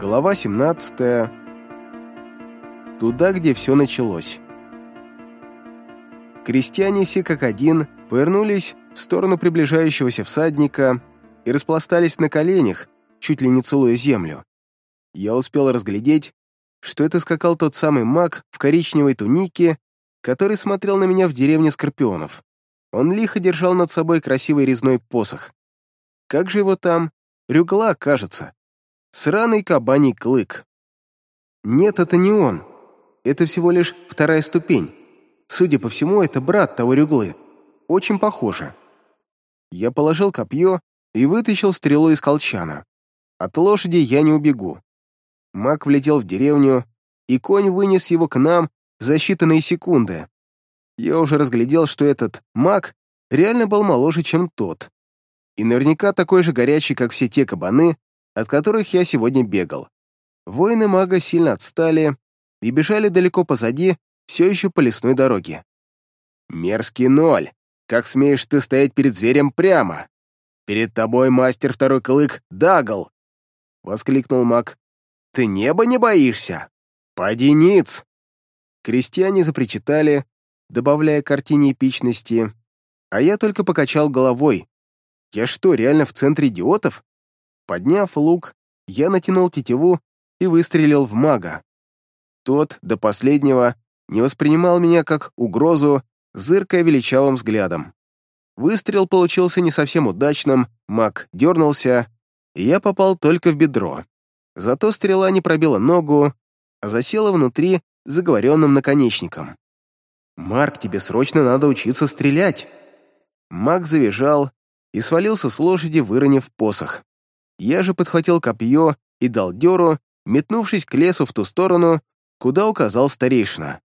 Глава 17. Туда, где все началось. Крестьяне все как один повернулись в сторону приближающегося всадника и распластались на коленях, чуть ли не целуя землю. Я успел разглядеть, что это скакал тот самый маг в коричневой тунике, который смотрел на меня в деревне Скорпионов. Он лихо держал над собой красивый резной посох. Как же его там? Рюгла, кажется. Сраный кабаний клык. Нет, это не он. Это всего лишь вторая ступень. Судя по всему, это брат того рюглы. Очень похоже. Я положил копье и вытащил стрелу из колчана. От лошади я не убегу. Маг влетел в деревню, и конь вынес его к нам за считанные секунды. Я уже разглядел, что этот маг реально был моложе, чем тот. И наверняка такой же горячий, как все те кабаны, от которых я сегодня бегал. Воины мага сильно отстали и бежали далеко позади, все еще по лесной дороге. «Мерзкий ноль! Как смеешь ты стоять перед зверем прямо? Перед тобой мастер второй клык Дагл!» — воскликнул маг. «Ты неба не боишься? Поди ниц!» Крестьяне запричитали, добавляя картине эпичности, а я только покачал головой. «Я что, реально в центре идиотов?» Подняв лук, я натянул тетиву и выстрелил в мага. Тот до последнего не воспринимал меня как угрозу, зыркая величавым взглядом. Выстрел получился не совсем удачным, маг дернулся, и я попал только в бедро. Зато стрела не пробила ногу, а засела внутри заговоренным наконечником. «Марк, тебе срочно надо учиться стрелять!» Маг завизжал и свалился с лошади, выронив посох. Я же подхватил копье и дал дёру, метнувшись к лесу в ту сторону, куда указал старейшина.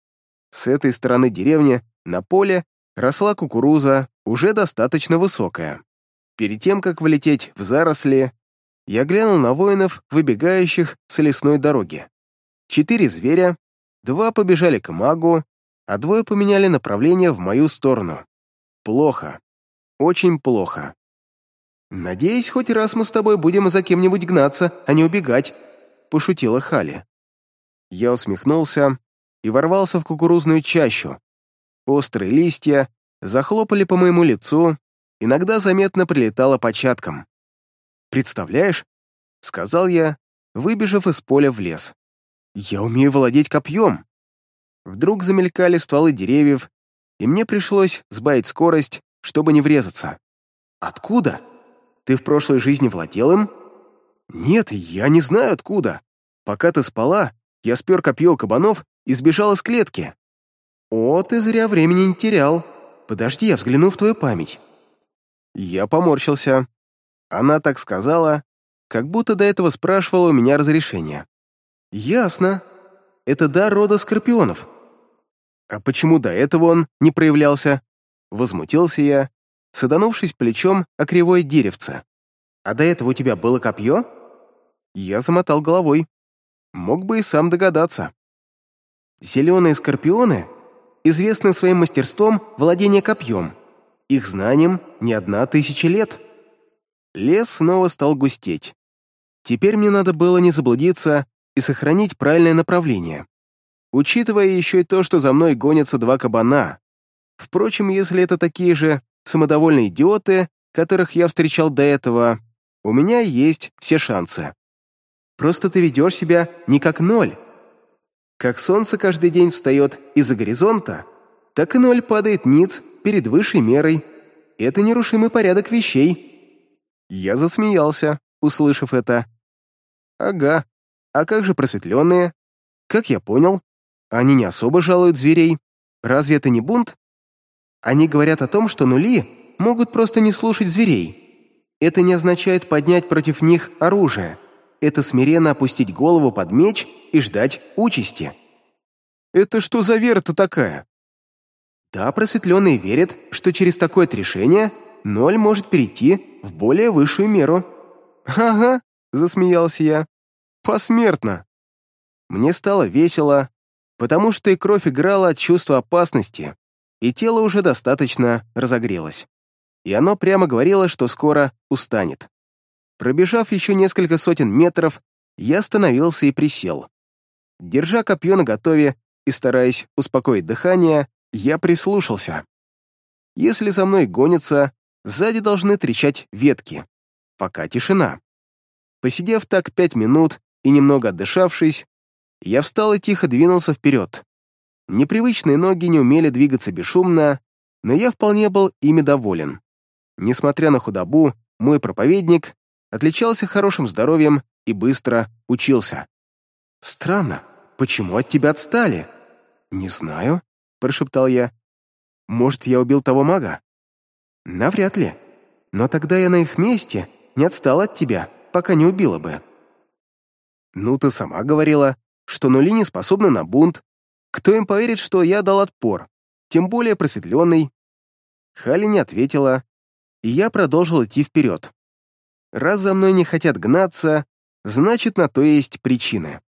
С этой стороны деревни, на поле, росла кукуруза, уже достаточно высокая. Перед тем, как влететь в заросли, я глянул на воинов, выбегающих с лесной дороги. Четыре зверя, два побежали к магу, а двое поменяли направление в мою сторону. Плохо. Очень плохо. «Надеюсь, хоть раз мы с тобой будем за кем-нибудь гнаться, а не убегать», — пошутила Хали. Я усмехнулся и ворвался в кукурузную чащу. Острые листья захлопали по моему лицу, иногда заметно прилетало по чаткам. «Представляешь?» — сказал я, выбежав из поля в лес. «Я умею владеть копьем!» Вдруг замелькали стволы деревьев, и мне пришлось сбавить скорость, чтобы не врезаться. «Откуда?» Ты в прошлой жизни владел им?» «Нет, я не знаю откуда. Пока ты спала, я спер копье кабанов и сбежал из клетки». «О, ты зря времени не терял. Подожди, я взгляну в твою память». Я поморщился. Она так сказала, как будто до этого спрашивала у меня разрешение. «Ясно. Это дар рода скорпионов». «А почему до этого он не проявлялся?» Возмутился я саданувшись плечом о кривое деревце. «А до этого у тебя было копье?» Я замотал головой. Мог бы и сам догадаться. Зеленые скорпионы известны своим мастерством владения копьем. Их знанием не одна тысяча лет. Лес снова стал густеть. Теперь мне надо было не заблудиться и сохранить правильное направление. Учитывая еще и то, что за мной гонятся два кабана. Впрочем, если это такие же самодовольные идиоты, которых я встречал до этого, у меня есть все шансы. Просто ты ведешь себя не как ноль. Как солнце каждый день встает из-за горизонта, так и ноль падает ниц перед высшей мерой. Это нерушимый порядок вещей. Я засмеялся, услышав это. Ага, а как же просветленные? Как я понял, они не особо жалуют зверей. Разве это не бунт? Они говорят о том, что нули могут просто не слушать зверей. Это не означает поднять против них оружие. Это смиренно опустить голову под меч и ждать участи. «Это что за вера-то такая?» Да, просветленные верят, что через такое решение ноль может перейти в более высшую меру. «Ага», — засмеялся я, — «посмертно». Мне стало весело, потому что и кровь играла от чувства опасности, и тело уже достаточно разогрелось. И оно прямо говорило, что скоро устанет. Пробежав еще несколько сотен метров, я остановился и присел. Держа копье наготове и стараясь успокоить дыхание, я прислушался. Если за мной гонится, сзади должны трещать ветки. Пока тишина. Посидев так пять минут и немного отдышавшись, я встал и тихо двинулся вперед. Непривычные ноги не умели двигаться бесшумно, но я вполне был ими доволен. Несмотря на худобу, мой проповедник отличался хорошим здоровьем и быстро учился. «Странно, почему от тебя отстали?» «Не знаю», — прошептал я. «Может, я убил того мага?» «Навряд ли. Но тогда я на их месте не отстал от тебя, пока не убила бы». «Ну, ты сама говорила, что нули не способны на бунт, кто им поверит, что я дал отпор, тем более просветленный? Хали не ответила, и я продолжил идти вперед. Раз за мной не хотят гнаться, значит, на то есть причины.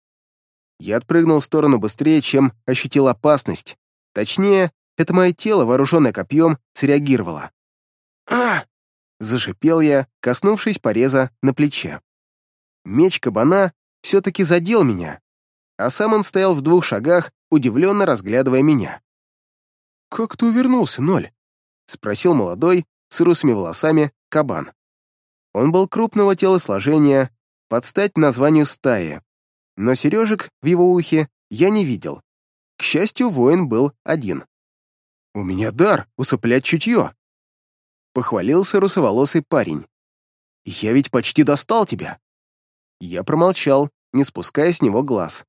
Я отпрыгнул в сторону быстрее, чем ощутил опасность. Точнее, это мое тело, вооруженное копьем, среагировало. «А!» — зашипел я, коснувшись пореза на плече. Меч кабана все-таки задел меня, а сам он стоял в двух шагах удивленно разглядывая меня. «Как ты увернулся, Ноль?» — спросил молодой, с русыми волосами, кабан. Он был крупного телосложения, под стать названию стаи, но сережек в его ухе я не видел. К счастью, воин был один. «У меня дар усыплять чутье!» — похвалился русоволосый парень. «Я ведь почти достал тебя!» Я промолчал, не спуская с него глаз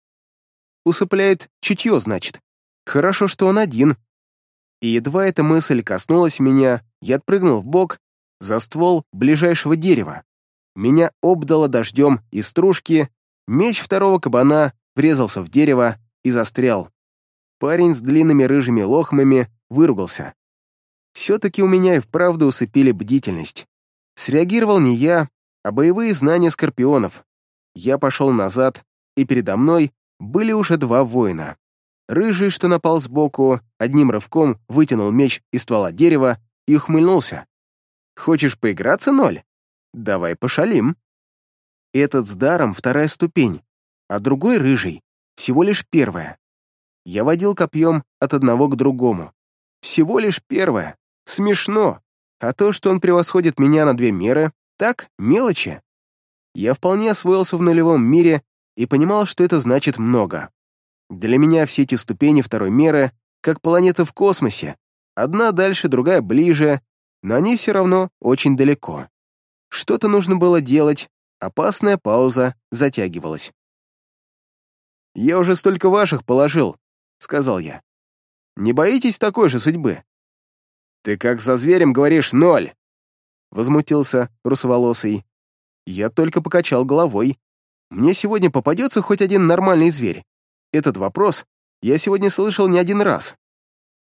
усыпляет чутье, значит. Хорошо, что он один. И едва эта мысль коснулась меня, я отпрыгнул в бок за ствол ближайшего дерева. Меня обдало дождем и стружки, меч второго кабана врезался в дерево и застрял. Парень с длинными рыжими лохмами выругался. Все-таки у меня и вправду усыпили бдительность. Среагировал не я, а боевые знания скорпионов. Я пошел назад, и передо мной были уже два воина. Рыжий, что напал сбоку, одним рывком вытянул меч из ствола дерева и ухмыльнулся. «Хочешь поиграться, Ноль? Давай пошалим». Этот с даром вторая ступень, а другой рыжий, всего лишь первая. Я водил копьем от одного к другому. Всего лишь первая. Смешно. А то, что он превосходит меня на две меры, так, мелочи. Я вполне освоился в нулевом мире и понимал, что это значит много. Для меня все эти ступени второй меры как планеты в космосе, одна дальше, другая ближе, но они все равно очень далеко. Что-то нужно было делать, опасная пауза затягивалась. «Я уже столько ваших положил», — сказал я. «Не боитесь такой же судьбы?» «Ты как за зверем говоришь «ноль», — возмутился русоволосый. Я только покачал головой, мне сегодня попадется хоть один нормальный зверь? Этот вопрос я сегодня слышал не один раз.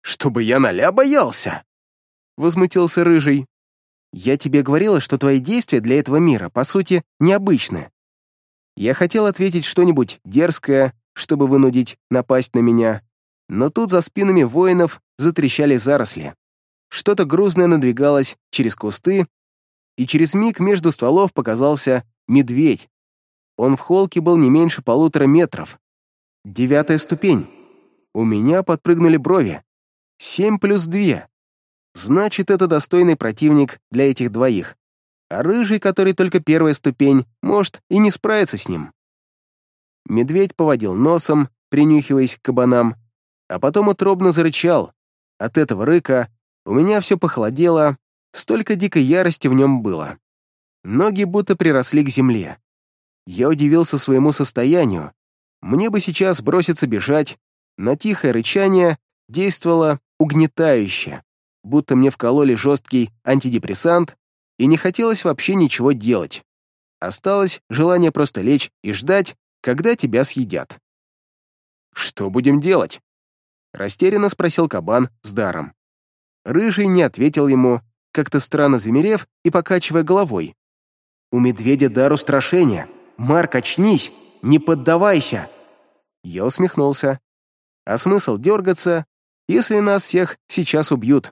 «Чтобы я наля боялся!» — возмутился Рыжий. «Я тебе говорила, что твои действия для этого мира, по сути, необычны. Я хотел ответить что-нибудь дерзкое, чтобы вынудить напасть на меня, но тут за спинами воинов затрещали заросли. Что-то грузное надвигалось через кусты, и через миг между стволов показался медведь. Он в холке был не меньше полутора метров. Девятая ступень. У меня подпрыгнули брови. Семь плюс две. Значит, это достойный противник для этих двоих. А рыжий, который только первая ступень, может и не справиться с ним. Медведь поводил носом, принюхиваясь к кабанам, а потом утробно зарычал. От этого рыка у меня все похолодело, столько дикой ярости в нем было. Ноги будто приросли к земле. Я удивился своему состоянию. Мне бы сейчас броситься бежать, но тихое рычание действовало угнетающе, будто мне вкололи жесткий антидепрессант, и не хотелось вообще ничего делать. Осталось желание просто лечь и ждать, когда тебя съедят. «Что будем делать?» — растерянно спросил кабан с даром. Рыжий не ответил ему, как-то странно замерев и покачивая головой. «У медведя дар устрашения», Марк, очнись! Не поддавайся!» Я усмехнулся. «А смысл дергаться, если нас всех сейчас убьют?»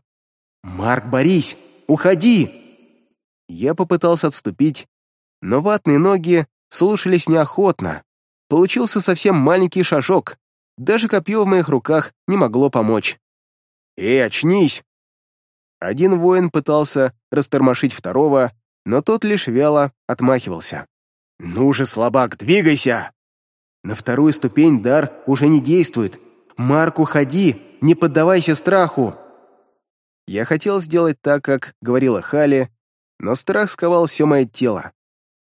«Марк, борись! Уходи!» Я попытался отступить, но ватные ноги слушались неохотно. Получился совсем маленький шажок. Даже копье в моих руках не могло помочь. «Эй, очнись!» Один воин пытался растормошить второго, но тот лишь вяло отмахивался. «Ну же, слабак, двигайся!» На вторую ступень дар уже не действует. «Марк, уходи! Не поддавайся страху!» Я хотел сделать так, как говорила Хали, но страх сковал все мое тело.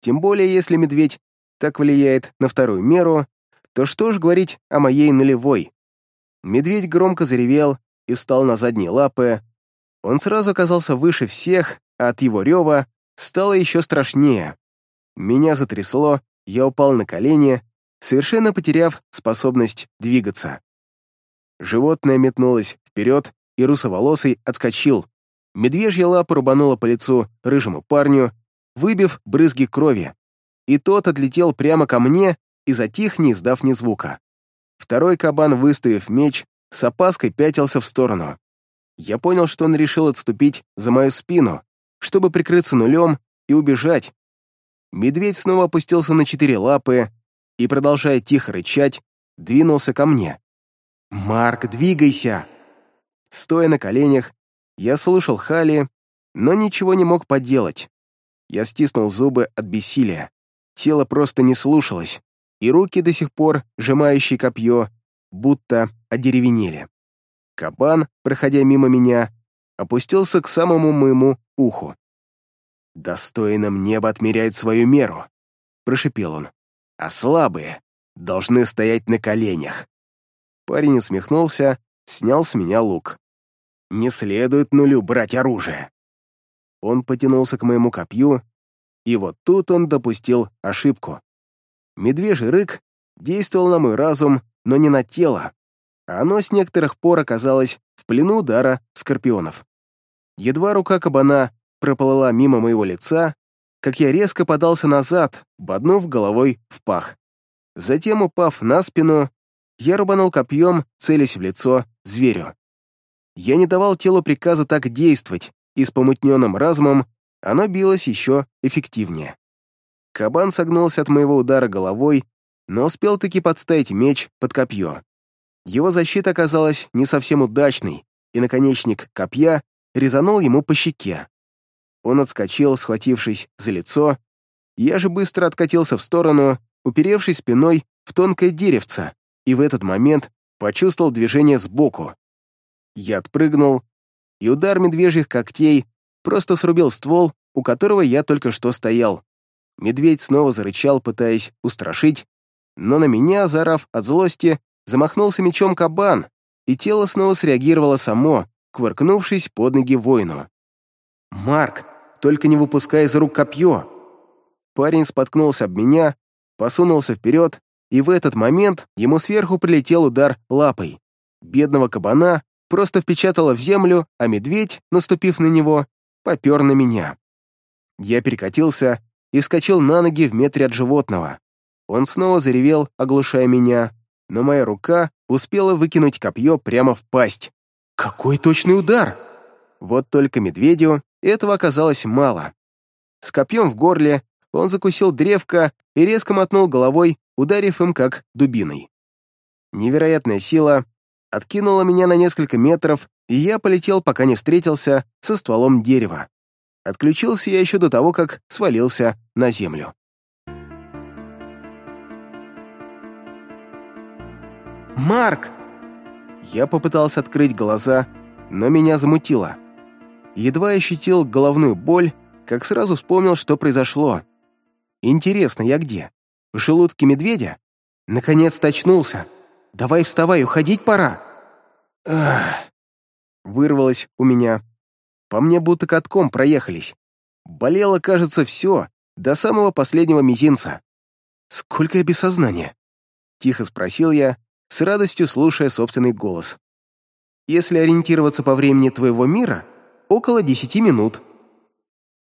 Тем более, если медведь так влияет на вторую меру, то что ж говорить о моей нулевой? Медведь громко заревел и встал на задние лапы. Он сразу оказался выше всех, а от его рева стало еще страшнее. Меня затрясло, я упал на колени, совершенно потеряв способность двигаться. Животное метнулось вперед, и русоволосый отскочил. Медвежья лапа рубанула по лицу рыжему парню, выбив брызги крови. И тот отлетел прямо ко мне и затих, не издав ни звука. Второй кабан, выставив меч, с опаской пятился в сторону. Я понял, что он решил отступить за мою спину, чтобы прикрыться нулем и убежать, Медведь снова опустился на четыре лапы и, продолжая тихо рычать, двинулся ко мне. «Марк, двигайся!» Стоя на коленях, я слушал Хали, но ничего не мог поделать. Я стиснул зубы от бессилия. Тело просто не слушалось, и руки до сих пор, сжимающие копье, будто одеревенели. Кабан, проходя мимо меня, опустился к самому моему уху. «Достойным небо отмеряет свою меру», — прошипел он. «А слабые должны стоять на коленях». Парень усмехнулся, снял с меня лук. «Не следует нулю брать оружие». Он потянулся к моему копью, и вот тут он допустил ошибку. Медвежий рык действовал на мой разум, но не на тело, а оно с некоторых пор оказалось в плену удара скорпионов. Едва рука кабана проплыла мимо моего лица, как я резко подался назад, боднув головой в пах. Затем, упав на спину, я рубанул копьем, целясь в лицо зверю. Я не давал телу приказа так действовать, и с помутненным разумом оно билось еще эффективнее. Кабан согнулся от моего удара головой, но успел таки подставить меч под копье. Его защита оказалась не совсем удачной, и наконечник копья резанул ему по щеке. Он отскочил, схватившись за лицо. Я же быстро откатился в сторону, уперевшись спиной в тонкое деревце, и в этот момент почувствовал движение сбоку. Я отпрыгнул, и удар медвежьих когтей просто срубил ствол, у которого я только что стоял. Медведь снова зарычал, пытаясь устрашить, но на меня, зарав от злости, замахнулся мечом кабан, и тело снова среагировало само, кувыркнувшись под ноги воину. «Марк, только не выпуская из рук копье. Парень споткнулся об меня, посунулся вперед, и в этот момент ему сверху прилетел удар лапой. Бедного кабана просто впечатало в землю, а медведь, наступив на него, попер на меня. Я перекатился и вскочил на ноги в метре от животного. Он снова заревел, оглушая меня, но моя рука успела выкинуть копье прямо в пасть. «Какой точный удар!» Вот только медведю этого оказалось мало. С копьем в горле он закусил древко и резко мотнул головой, ударив им как дубиной. Невероятная сила откинула меня на несколько метров, и я полетел, пока не встретился со стволом дерева. Отключился я еще до того, как свалился на землю. «Марк!» Я попытался открыть глаза, но меня замутило — едва ощутил головную боль, как сразу вспомнил, что произошло. Интересно, я где? В желудке медведя? Наконец-то очнулся. Давай вставай, уходить пора. Ах, вырвалось у меня. По мне будто катком проехались. Болело, кажется, все, до самого последнего мизинца. Сколько я без сознания? Тихо спросил я, с радостью слушая собственный голос. Если ориентироваться по времени твоего мира, около десяти минут».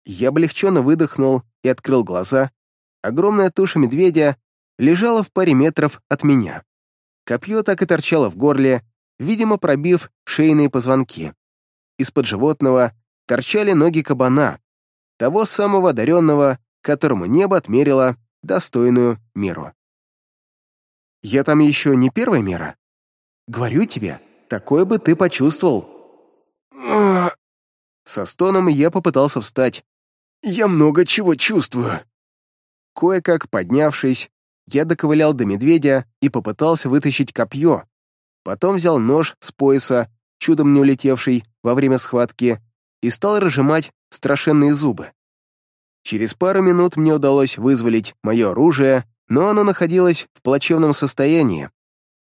Я облегченно выдохнул и открыл глаза. Огромная туша медведя лежала в паре метров от меня. Копье так и торчало в горле, видимо, пробив шейные позвонки. Из-под животного торчали ноги кабана, того самого одаренного, которому небо отмерило достойную меру. «Я там еще не первая мера. Говорю тебе, такое бы ты почувствовал», со стоном я попытался встать. «Я много чего чувствую». Кое-как поднявшись, я доковылял до медведя и попытался вытащить копье. Потом взял нож с пояса, чудом не улетевший во время схватки, и стал разжимать страшенные зубы. Через пару минут мне удалось вызволить мое оружие, но оно находилось в плачевном состоянии.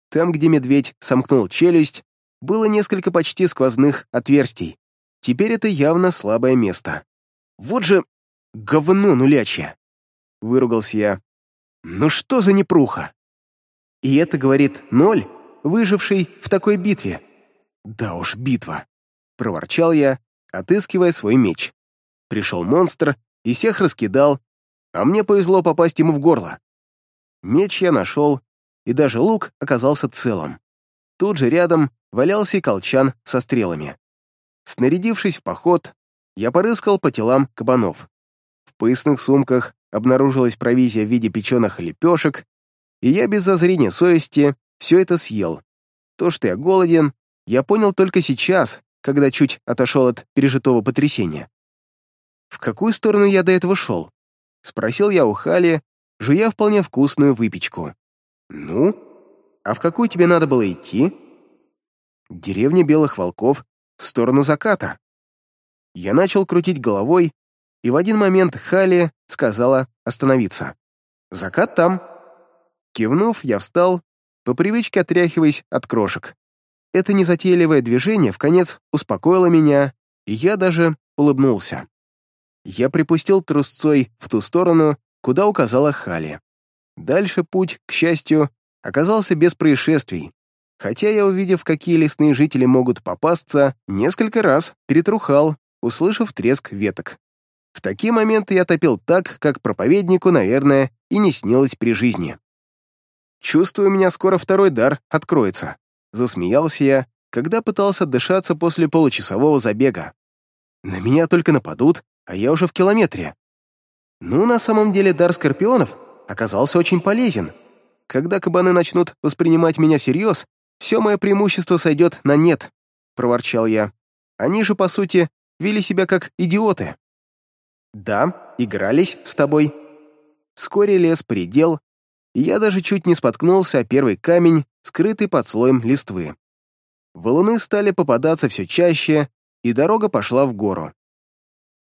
Там, где медведь сомкнул челюсть, было несколько почти сквозных отверстий. Теперь это явно слабое место. Вот же говно нулячье!» — выругался я. «Ну что за непруха?» И это говорит Ноль, выживший в такой битве. «Да уж, битва!» — проворчал я, отыскивая свой меч. Пришел монстр и всех раскидал, а мне повезло попасть ему в горло. Меч я нашел, и даже лук оказался целым. Тут же рядом валялся и колчан со стрелами. Снарядившись в поход, я порыскал по телам кабанов. В поясных сумках обнаружилась провизия в виде печеных лепешек, и я без зазрения совести все это съел. То, что я голоден, я понял только сейчас, когда чуть отошел от пережитого потрясения. «В какую сторону я до этого шел?» — спросил я у Хали, жуя вполне вкусную выпечку. «Ну? А в какую тебе надо было идти?» «Деревня Белых Волков в сторону заката. Я начал крутить головой, и в один момент Хали сказала остановиться. «Закат там». Кивнув, я встал, по привычке отряхиваясь от крошек. Это незатейливое движение в конец успокоило меня, и я даже улыбнулся. Я припустил трусцой в ту сторону, куда указала Хали. Дальше путь, к счастью, оказался без происшествий, Хотя я, увидев, какие лесные жители могут попасться, несколько раз перетрухал, услышав треск веток. В такие моменты я топил так, как проповеднику, наверное, и не снилось при жизни. «Чувствую, у меня скоро второй дар откроется», — засмеялся я, когда пытался дышаться после получасового забега. «На меня только нападут, а я уже в километре». Ну, на самом деле, дар скорпионов оказался очень полезен. Когда кабаны начнут воспринимать меня всерьез, все мое преимущество сойдет на нет», — проворчал я. «Они же, по сути, вели себя как идиоты». «Да, игрались с тобой». Вскоре лес предел, и я даже чуть не споткнулся о первый камень, скрытый под слоем листвы. Валуны стали попадаться все чаще, и дорога пошла в гору.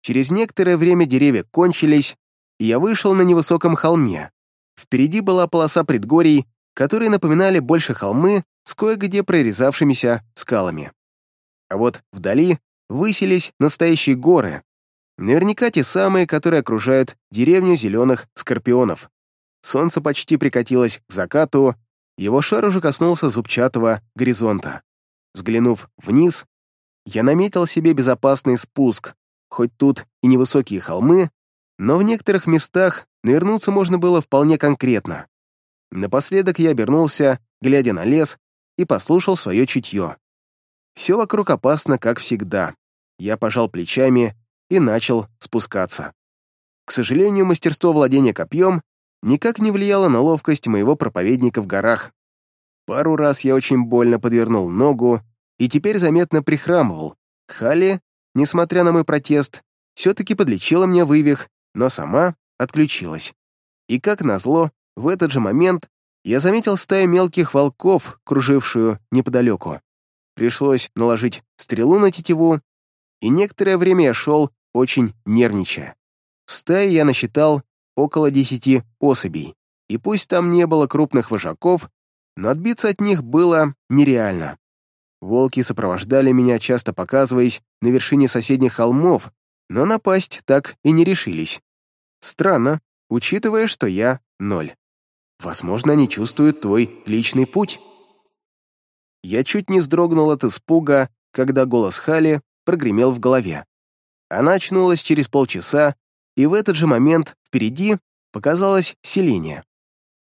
Через некоторое время деревья кончились, и я вышел на невысоком холме. Впереди была полоса предгорий, которые напоминали больше холмы, с кое-где прорезавшимися скалами. А вот вдали высились настоящие горы, наверняка те самые, которые окружают деревню зеленых скорпионов. Солнце почти прикатилось к закату, его шар уже коснулся зубчатого горизонта. Взглянув вниз, я наметил себе безопасный спуск, хоть тут и невысокие холмы, но в некоторых местах навернуться можно было вполне конкретно. Напоследок я обернулся, глядя на лес, и послушал свое чутье. Все вокруг опасно, как всегда. Я пожал плечами и начал спускаться. К сожалению, мастерство владения копьем никак не влияло на ловкость моего проповедника в горах. Пару раз я очень больно подвернул ногу и теперь заметно прихрамывал. Хали, несмотря на мой протест, все-таки подлечила мне вывих, но сама отключилась. И как назло, в этот же момент я заметил стаю мелких волков, кружившую неподалеку. Пришлось наложить стрелу на тетиву, и некоторое время я шел, очень нервничая. В стае я насчитал около десяти особей, и пусть там не было крупных вожаков, но отбиться от них было нереально. Волки сопровождали меня, часто показываясь на вершине соседних холмов, но напасть так и не решились. Странно, учитывая, что я ноль. Возможно, они чувствуют твой личный путь». Я чуть не сдрогнул от испуга, когда голос Хали прогремел в голове. Она очнулась через полчаса, и в этот же момент впереди показалось селение.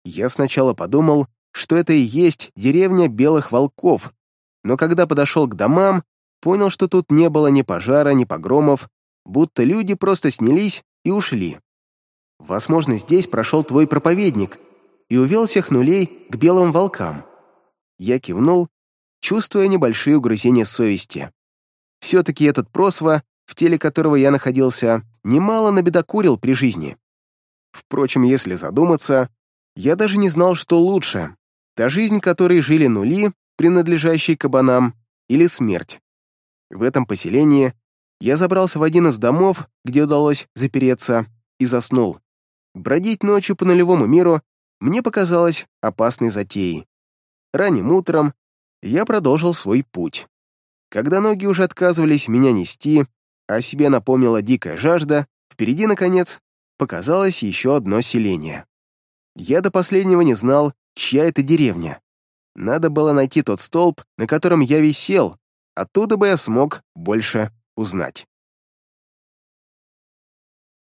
Я сначала подумал, что это и есть деревня белых волков, но когда подошел к домам, понял, что тут не было ни пожара, ни погромов, будто люди просто снялись и ушли. Возможно, здесь прошел твой проповедник, и увел всех нулей к белым волкам. Я кивнул, чувствуя небольшие угрызения совести. Все-таки этот просва, в теле которого я находился, немало набедокурил при жизни. Впрочем, если задуматься, я даже не знал, что лучше — та жизнь, которой жили нули, принадлежащие кабанам, или смерть. В этом поселении я забрался в один из домов, где удалось запереться, и заснул. Бродить ночью по нулевому миру мне показалось опасной затеей. Ранним утром я продолжил свой путь. Когда ноги уже отказывались меня нести, а себе напомнила дикая жажда, впереди, наконец, показалось еще одно селение. Я до последнего не знал, чья это деревня. Надо было найти тот столб, на котором я висел, оттуда бы я смог больше узнать.